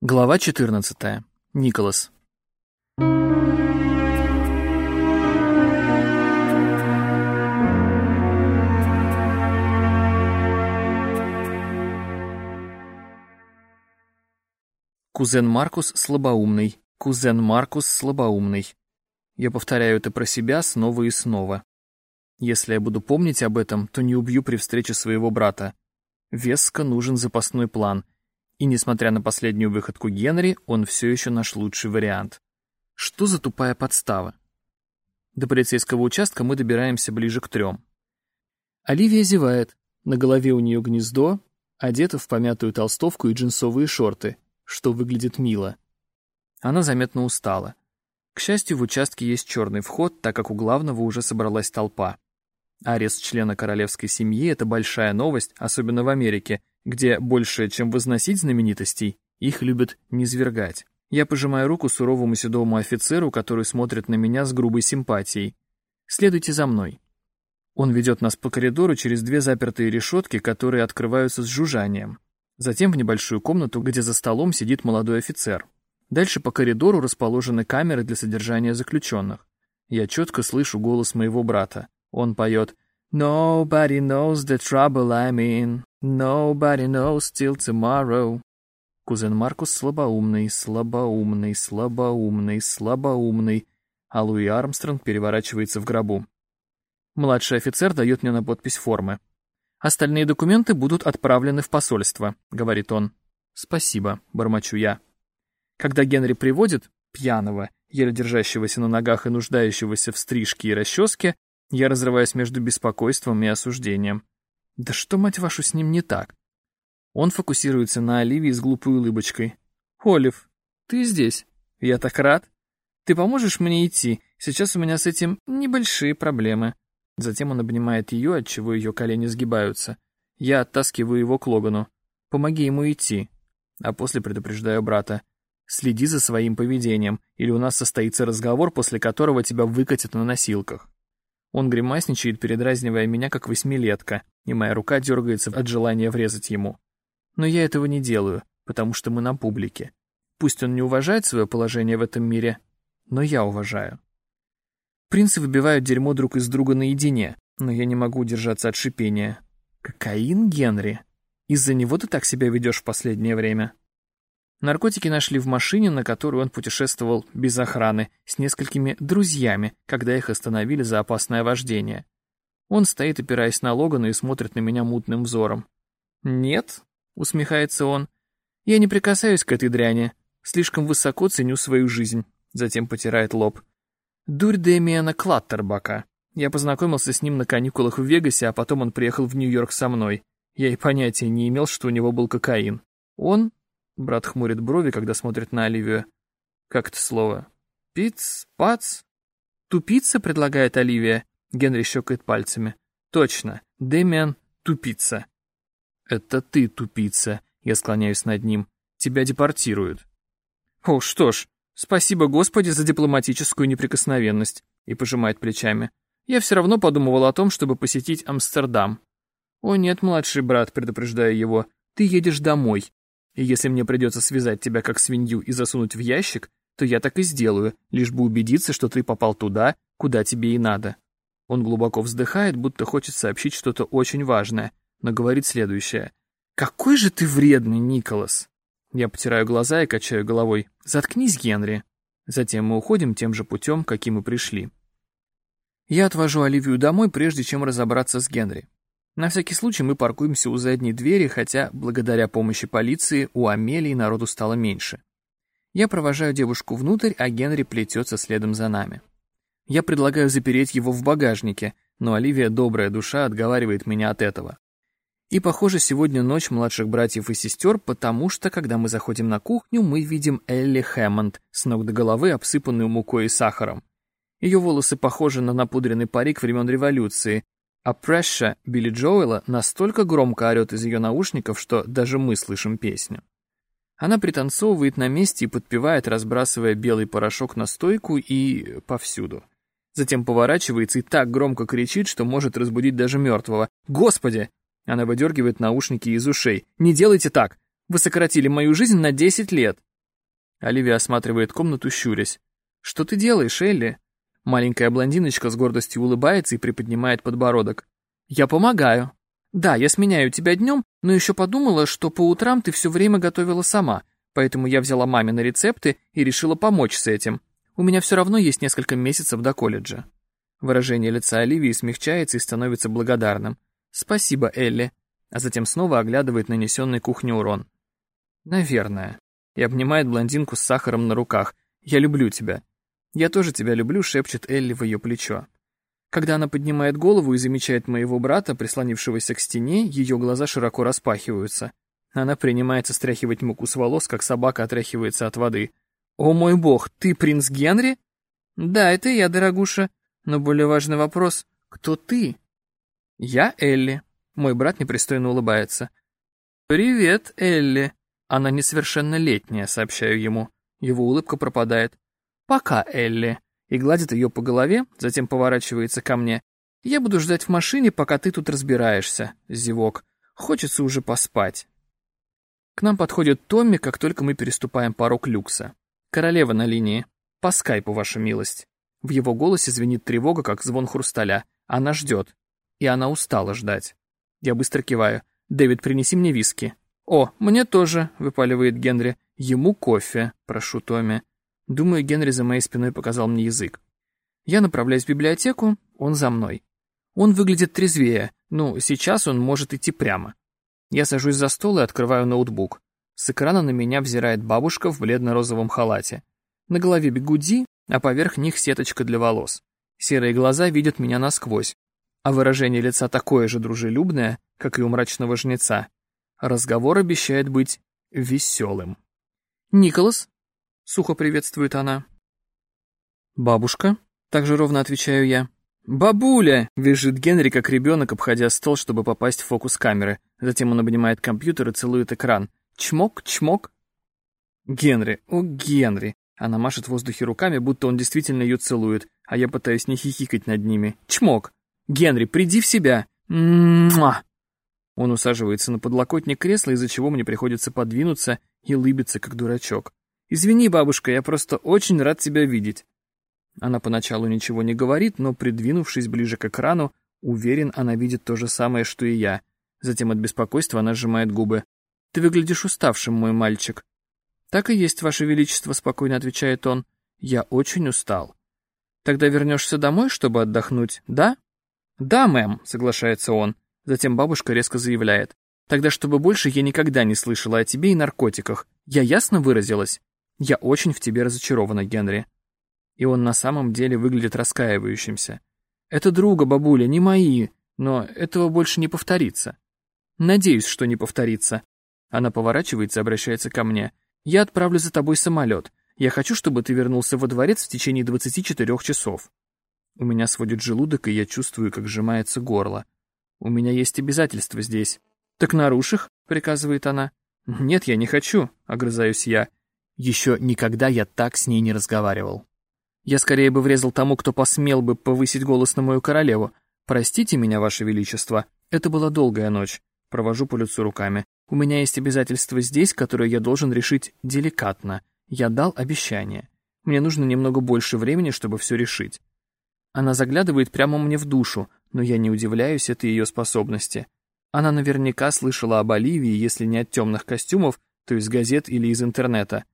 Глава 14. Николас. Кузен Маркус слабоумный, кузен Маркус слабоумный. Я повторяю это про себя снова и снова. Если я буду помнить об этом, то не убью при встрече своего брата. Веско нужен запасной план — и несмотря на последнюю выходку Генри, он все еще наш лучший вариант. Что за тупая подстава? До полицейского участка мы добираемся ближе к трем. Оливия зевает. На голове у нее гнездо, одета в помятую толстовку и джинсовые шорты, что выглядит мило. Она заметно устала. К счастью, в участке есть черный вход, так как у главного уже собралась толпа. Арест члена королевской семьи — это большая новость, особенно в Америке, где больше, чем возносить знаменитостей, их любят низвергать. Я пожимаю руку суровому седому офицеру, который смотрит на меня с грубой симпатией. «Следуйте за мной». Он ведет нас по коридору через две запертые решетки, которые открываются с жужжанием. Затем в небольшую комнату, где за столом сидит молодой офицер. Дальше по коридору расположены камеры для содержания заключенных. Я четко слышу голос моего брата. Он поет Nobody knows the trouble I'm in. Nobody knows till tomorrow. Кузен Маркус слабоумный, слабоумный, слабоумный, слабоумный, а Луи Армстронг переворачивается в гробу. Младший офицер дает мне на подпись формы. «Остальные документы будут отправлены в посольство», — говорит он. «Спасибо», — бормочу я. Когда Генри приводит, пьяного, еле держащегося на ногах и нуждающегося в стрижке и расческе, я разрываюсь между беспокойством и осуждением. Да что, мать вашу, с ним не так? Он фокусируется на Оливии с глупой улыбочкой. «Олив, ты здесь. Я так рад. Ты поможешь мне идти? Сейчас у меня с этим небольшие проблемы». Затем он обнимает ее, отчего ее колени сгибаются. Я оттаскиваю его к Логану. «Помоги ему идти». А после предупреждаю брата. «Следи за своим поведением, или у нас состоится разговор, после которого тебя выкатят на носилках». Он гримасничает, передразнивая меня, как восьмилетка, и моя рука дергается от желания врезать ему. Но я этого не делаю, потому что мы на публике. Пусть он не уважает свое положение в этом мире, но я уважаю. Принцы выбивают дерьмо друг из друга наедине, но я не могу удержаться от шипения. Кокаин, Генри? Из-за него ты так себя ведешь в последнее время? Наркотики нашли в машине, на которой он путешествовал без охраны, с несколькими друзьями, когда их остановили за опасное вождение. Он стоит, опираясь на Логана, и смотрит на меня мутным взором. «Нет», — усмехается он, — «я не прикасаюсь к этой дряни. Слишком высоко ценю свою жизнь», — затем потирает лоб. «Дурь Дэмиана Клаттербака. Я познакомился с ним на каникулах в Вегасе, а потом он приехал в Нью-Йорк со мной. Я и понятия не имел, что у него был кокаин. Он Брат хмурит брови, когда смотрит на Оливию. Как это слово? Пиц? Пац? Тупица, предлагает Оливия. Генри щелкает пальцами. Точно. Дэмиан тупица. Это ты тупица. Я склоняюсь над ним. Тебя депортируют. О, что ж, спасибо Господи за дипломатическую неприкосновенность. И пожимает плечами. Я все равно подумывал о том, чтобы посетить Амстердам. О нет, младший брат, предупреждаю его, ты едешь домой. И если мне придется связать тебя как свинью и засунуть в ящик, то я так и сделаю, лишь бы убедиться, что ты попал туда, куда тебе и надо. Он глубоко вздыхает, будто хочет сообщить что-то очень важное, но говорит следующее. «Какой же ты вредный, Николас!» Я потираю глаза и качаю головой. «Заткнись, Генри!» Затем мы уходим тем же путем, каким мы пришли. Я отвожу Оливию домой, прежде чем разобраться с Генри. На всякий случай мы паркуемся у задней двери, хотя, благодаря помощи полиции, у Амелии народу стало меньше. Я провожаю девушку внутрь, а Генри плетется следом за нами. Я предлагаю запереть его в багажнике, но Оливия, добрая душа, отговаривает меня от этого. И, похоже, сегодня ночь младших братьев и сестер, потому что, когда мы заходим на кухню, мы видим Элли Хэммонд, с ног до головы обсыпанную мукой и сахаром. Ее волосы похожи на напудренный парик времен революции, а Прэша Билли Джоэла настолько громко орет из ее наушников, что даже мы слышим песню. Она пританцовывает на месте и подпевает, разбрасывая белый порошок на стойку и повсюду. Затем поворачивается и так громко кричит, что может разбудить даже мертвого. «Господи!» Она выдергивает наушники из ушей. «Не делайте так! Вы сократили мою жизнь на 10 лет!» Оливия осматривает комнату, щурясь. «Что ты делаешь, Элли?» Маленькая блондиночка с гордостью улыбается и приподнимает подбородок. «Я помогаю. Да, я сменяю тебя днем, но еще подумала, что по утрам ты все время готовила сама, поэтому я взяла мамины рецепты и решила помочь с этим. У меня все равно есть несколько месяцев до колледжа». Выражение лица Оливии смягчается и становится благодарным. «Спасибо, Элли», а затем снова оглядывает нанесенный кухне урон. «Наверное». И обнимает блондинку с сахаром на руках. «Я люблю тебя». «Я тоже тебя люблю», — шепчет Элли в ее плечо. Когда она поднимает голову и замечает моего брата, прислонившегося к стене, ее глаза широко распахиваются. Она принимается стряхивать муку с волос, как собака отряхивается от воды. «О мой бог, ты принц Генри?» «Да, это я, дорогуша. Но более важный вопрос — кто ты?» «Я Элли». Мой брат непристойно улыбается. «Привет, Элли». Она несовершеннолетняя, сообщаю ему. Его улыбка пропадает. «Пока, Элли» и гладит ее по голове, затем поворачивается ко мне. «Я буду ждать в машине, пока ты тут разбираешься», — зевок. «Хочется уже поспать». К нам подходит Томми, как только мы переступаем порог люкса. «Королева на линии. По скайпу, ваша милость». В его голосе звенит тревога, как звон хрусталя. Она ждет. И она устала ждать. Я быстро киваю. «Дэвид, принеси мне виски». «О, мне тоже», — выпаливает Генри. «Ему кофе», — прошу Томми. Думаю, Генри за моей спиной показал мне язык. Я направляюсь в библиотеку, он за мной. Он выглядит трезвее, ну, сейчас он может идти прямо. Я сажусь за стол и открываю ноутбук. С экрана на меня взирает бабушка в бледно-розовом халате. На голове бегуди, а поверх них сеточка для волос. Серые глаза видят меня насквозь, а выражение лица такое же дружелюбное, как и у мрачного жнеца. Разговор обещает быть веселым. «Николас, Сухо приветствует она. «Бабушка?» — также ровно отвечаю я. «Бабуля!» — визжит Генри, как ребенок, обходя стол, чтобы попасть в фокус камеры. Затем он обнимает компьютер и целует экран. Чмок, чмок. «Генри! О, Генри!» Она машет в воздухе руками, будто он действительно ее целует, а я пытаюсь не хихикать над ними. «Чмок! Генри, приди в себя!» Муа! Он усаживается на подлокотник кресла, из-за чего мне приходится подвинуться и лыбиться, как дурачок. «Извини, бабушка, я просто очень рад тебя видеть». Она поначалу ничего не говорит, но, придвинувшись ближе к экрану, уверен, она видит то же самое, что и я. Затем от беспокойства она сжимает губы. «Ты выглядишь уставшим, мой мальчик». «Так и есть, Ваше Величество», — спокойно отвечает он. «Я очень устал». «Тогда вернешься домой, чтобы отдохнуть, да?» «Да, мэм», — соглашается он. Затем бабушка резко заявляет. «Тогда, чтобы больше я никогда не слышала о тебе и наркотиках. Я ясно выразилась?» Я очень в тебе разочарована, Генри. И он на самом деле выглядит раскаивающимся. Это друга, бабуля, не мои, но этого больше не повторится. Надеюсь, что не повторится. Она поворачивается и обращается ко мне. Я отправлю за тобой самолет. Я хочу, чтобы ты вернулся во дворец в течение 24 часов. У меня сводит желудок, и я чувствую, как сжимается горло. У меня есть обязательства здесь. Так нарушь их, приказывает она. Нет, я не хочу, огрызаюсь я. Еще никогда я так с ней не разговаривал. Я скорее бы врезал тому, кто посмел бы повысить голос на мою королеву. Простите меня, ваше величество, это была долгая ночь. Провожу по лицу руками. У меня есть обязательства здесь, которые я должен решить деликатно. Я дал обещание. Мне нужно немного больше времени, чтобы все решить. Она заглядывает прямо мне в душу, но я не удивляюсь этой ее способности. Она наверняка слышала об Оливии, если не от темных костюмов, то из газет или из интернета.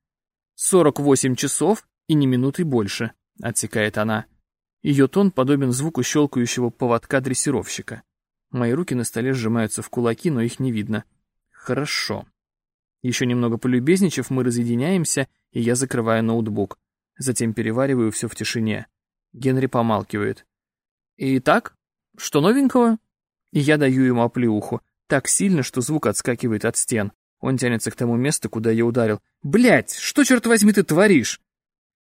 «Сорок восемь часов и ни минуты больше», — отсекает она. Ее тон подобен звуку щелкающего поводка дрессировщика. Мои руки на столе сжимаются в кулаки, но их не видно. Хорошо. Еще немного полюбезничав, мы разъединяемся, и я закрываю ноутбук. Затем перевариваю все в тишине. Генри помалкивает. «Итак, что новенького?» И я даю ему оплеуху, так сильно, что звук отскакивает от стен. Он тянется к тому месту, куда я ударил. Блять, что, черт возьми, ты творишь?»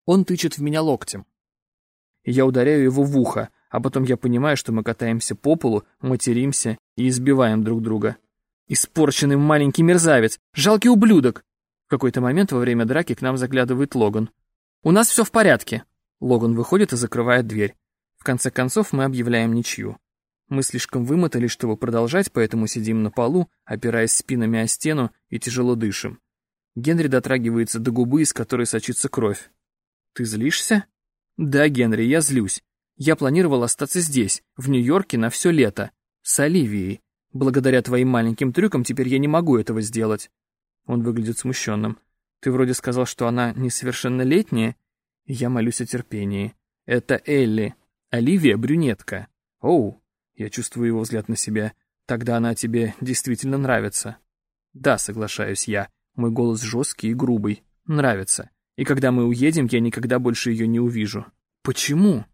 Он тычет в меня локтем. Я ударяю его в ухо, а потом я понимаю, что мы катаемся по полу, материмся и избиваем друг друга. Испорченный маленький мерзавец, жалкий ублюдок. В какой-то момент во время драки к нам заглядывает Логан. «У нас все в порядке». Логан выходит и закрывает дверь. В конце концов мы объявляем ничью. Мы слишком вымотались, чтобы продолжать, поэтому сидим на полу, опираясь спинами о стену и тяжело дышим. Генри дотрагивается до губы, из которой сочится кровь. «Ты злишься?» «Да, Генри, я злюсь. Я планировал остаться здесь, в Нью-Йорке, на все лето. С Оливией. Благодаря твоим маленьким трюкам теперь я не могу этого сделать». Он выглядит смущенным. «Ты вроде сказал, что она несовершеннолетняя?» Я молюсь о терпении. «Это Элли. Оливия — брюнетка. Оу!» Я чувствую его взгляд на себя. «Тогда она тебе действительно нравится». «Да», — соглашаюсь я. Мой голос жесткий и грубый. Нравится. И когда мы уедем, я никогда больше ее не увижу. Почему?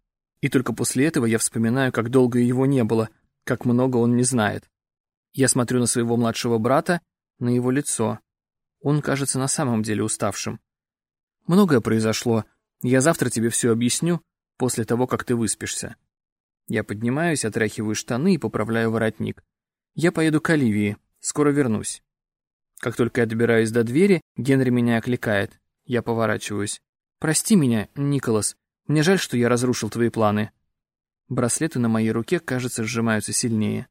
И только после этого я вспоминаю, как долго его не было, как много он не знает. Я смотрю на своего младшего брата, на его лицо. Он кажется на самом деле уставшим. Многое произошло. Я завтра тебе все объясню, после того, как ты выспишься. Я поднимаюсь, отряхиваю штаны и поправляю воротник. Я поеду к Оливии, скоро вернусь. Как только я добираюсь до двери, Генри меня окликает. Я поворачиваюсь. «Прости меня, Николас. Мне жаль, что я разрушил твои планы». Браслеты на моей руке, кажется, сжимаются сильнее.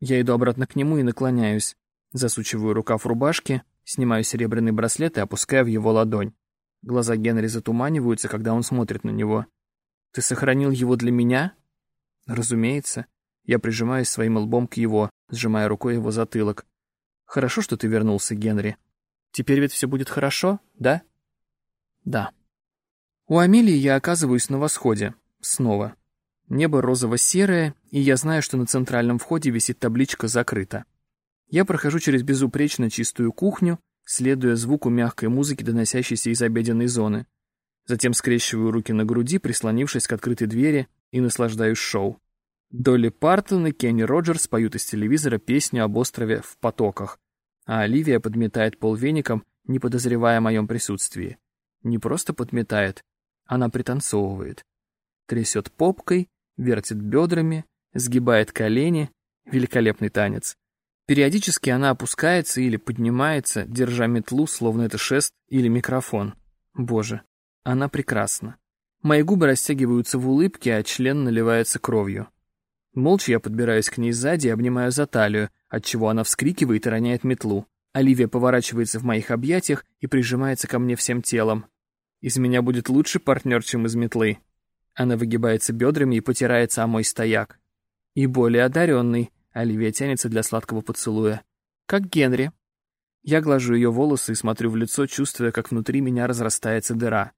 Я иду обратно к нему и наклоняюсь. Засучиваю рукав рубашки, снимаю серебряный браслет и опускаю в его ладонь. Глаза Генри затуманиваются, когда он смотрит на него. «Ты сохранил его для меня?» «Разумеется». Я прижимаюсь своим лбом к его, сжимая рукой его затылок. Хорошо, что ты вернулся, Генри. Теперь ведь все будет хорошо, да? Да. У Амелии я оказываюсь на восходе. Снова. Небо розово-серое, и я знаю, что на центральном входе висит табличка «Закрыто». Я прохожу через безупречно чистую кухню, следуя звуку мягкой музыки, доносящейся из обеденной зоны. Затем скрещиваю руки на груди, прислонившись к открытой двери, и наслаждаюсь шоу. Долли Партон и Кенни Роджерс поют из телевизора песню об острове в потоках, а Оливия подметает пол веником, не подозревая о моем присутствии. Не просто подметает, она пританцовывает. Трясет попкой, вертит бедрами, сгибает колени. Великолепный танец. Периодически она опускается или поднимается, держа метлу, словно это шест или микрофон. Боже, она прекрасна. Мои губы растягиваются в улыбке, а член наливается кровью. Молча я подбираюсь к ней сзади и обнимаю за талию, отчего она вскрикивает и роняет метлу. Оливия поворачивается в моих объятиях и прижимается ко мне всем телом. Из меня будет лучший партнер, чем из метлы. Она выгибается бедрами и потирается о мой стояк. И более одаренный. Оливия тянется для сладкого поцелуя. Как Генри. Я глажу ее волосы и смотрю в лицо, чувствуя, как внутри меня разрастается дыра.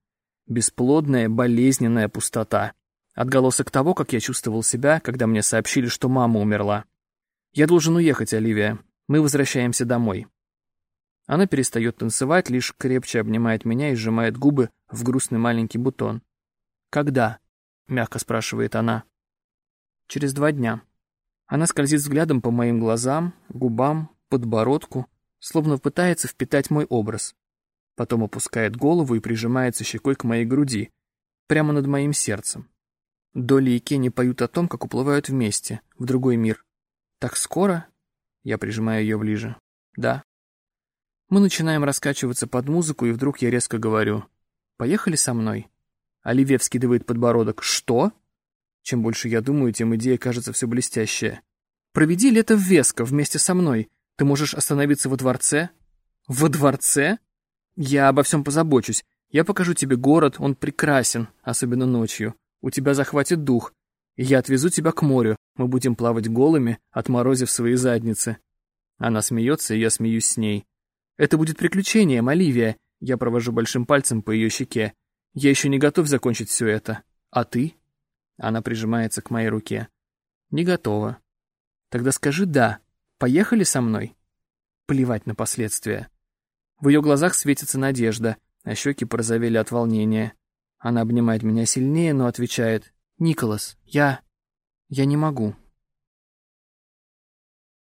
Бесплодная, болезненная пустота. Отголосок того, как я чувствовал себя, когда мне сообщили, что мама умерла. «Я должен уехать, Оливия. Мы возвращаемся домой». Она перестает танцевать, лишь крепче обнимает меня и сжимает губы в грустный маленький бутон. «Когда?» — мягко спрашивает она. «Через два дня». Она скользит взглядом по моим глазам, губам, подбородку, словно пытается впитать мой образ. Потом опускает голову и прижимается щекой к моей груди, прямо над моим сердцем. Долли и Кенни поют о том, как уплывают вместе, в другой мир. Так скоро? Я прижимаю ее ближе. Да. Мы начинаем раскачиваться под музыку, и вдруг я резко говорю. Поехали со мной? Оливия вскидывает подбородок. Что? Чем больше я думаю, тем идея кажется все блестящая. Проведи лето в Веско вместе со мной. Ты можешь остановиться во дворце? Во дворце? Я обо всем позабочусь. Я покажу тебе город, он прекрасен, особенно ночью. У тебя захватит дух, я отвезу тебя к морю. Мы будем плавать голыми, отморозив свои задницы». Она смеется, и я смеюсь с ней. «Это будет приключением, Оливия!» Я провожу большим пальцем по ее щеке. «Я еще не готов закончить все это. А ты?» Она прижимается к моей руке. «Не готова». «Тогда скажи «да». Поехали со мной?» Плевать на последствия. В ее глазах светится надежда, а щеки порозовели от волнения. Она обнимает меня сильнее, но отвечает, «Николас, я... я не могу».